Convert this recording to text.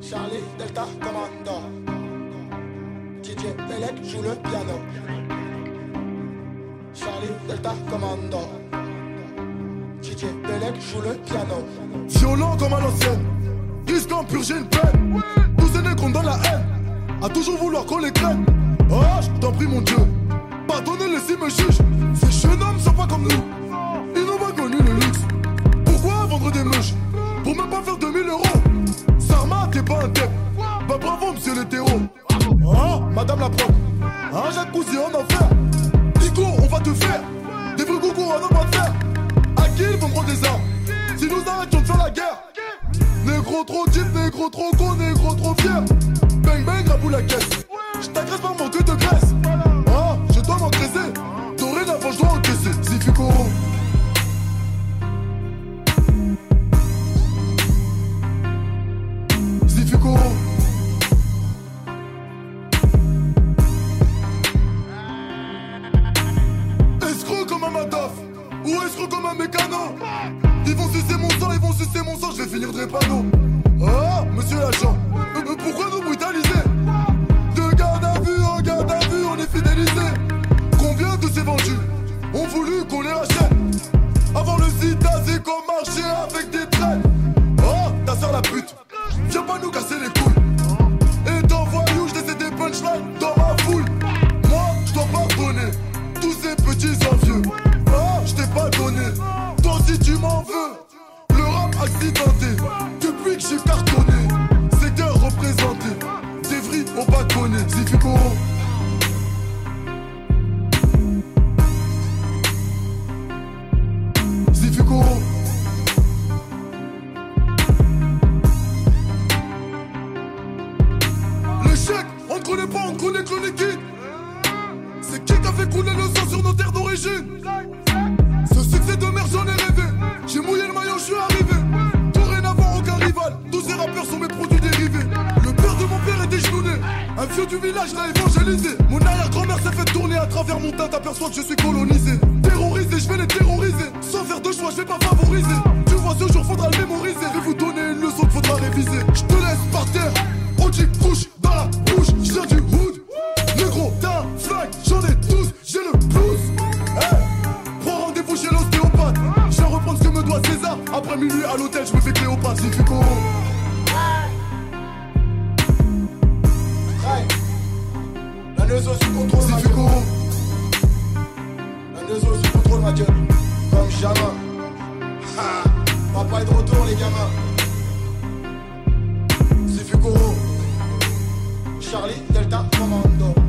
Charlie Delta Commando. DJ Belek joue le piano. Charlie Delta Commando. DJ Belek joue le piano. Violent comme à l'ancienne, risquant purger une peine. Tous ces nègres dans la haine, à toujours vouloir qu'on les craigne. Oh, je t'en prie, mon Dieu, pardonnez-les s'ils me jugent. Ces jeunes hommes sont pas comme nous, ils n'ont pas connu le luxe. Oh, madame la prof, un jacuzzi en enfer. Nico, on va te faire des vrais coucou en homme à faire. À qui ils vendront des armes? Si nous arrêtions de faire la guerre. Négro trop deep, négro trop con, négro trop fier. Bang bang, rabou la caisse. Je t'agresse par manque de Ils vont sucer mon sang, ils vont sucer mon sang, je vais finir drépano Oh, monsieur l'agent Pourquoi nous brutaliser De garde à vue en garde à vue, on est fidélisé. Combien de ces vendus ont voulu qu'on les rachète? Avant le sida, c'est qu'on marchait avec des traînes Oh, ta soeur la pute Viens pas nous casser Depuis que j'ai cartonné. Secteur représenté. Des vris au bâtonné. Zifikoro. Zifikoro. L'échec, on ne connaît pas, on connaît que kids. C'est qui qui a fait couler le sang sur nos terres d'origine? Ce succès de merde j'en ai rêvé Un vieux du village l'a évangélisé. Mon arrière-grand-mère s'est fait tourner à travers mon teint. T'aperçois que je suis colonisé. Terrorisé, je vais les terroriser. Sans faire de choix, je vais pas favoriser. Tu vois ce jour faudra le mémoriser. Vais vous donner une leçon faudra réviser. Je te laisse par terre. Oji couche dans la bouche. Viens du hood. Négro, t'as flingue, j'en ai tous, j'ai le blues. Hey, prends rendez-vous chez l'ostéopathe. Je vais reprendre ce que me doit César. Après minuit à l'hôtel, je me fais Cléopâtre. Zifikoro. Contrôle, ma gueule. Contrôle, ma gueule. Comme jamais. Papa est de retour, les gamins. Delta Commando. Charlie Delta Commando.